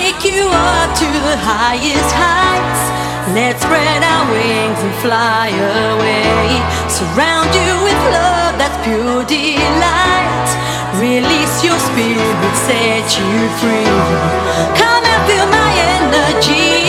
take you up to the highest heights. Let's spread our wings and fly away. Surround you with love that's pure delight. Release your spirit, set you free. Come and feel my energy.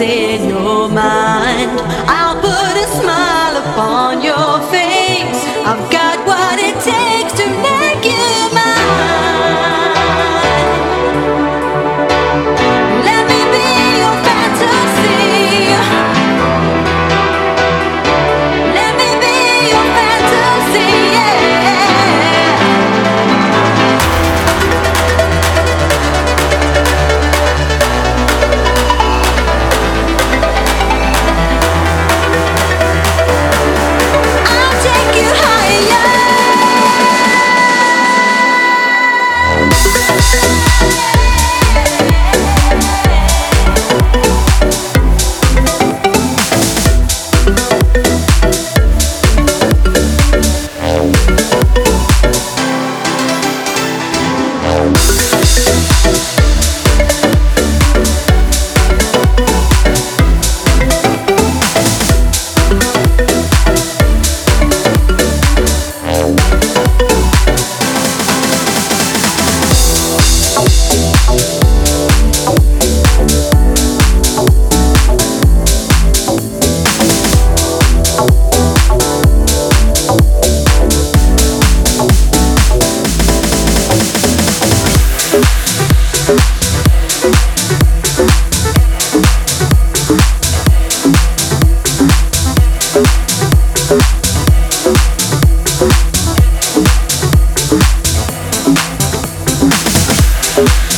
in your mind. I'll put a smile upon your face. I've got Thank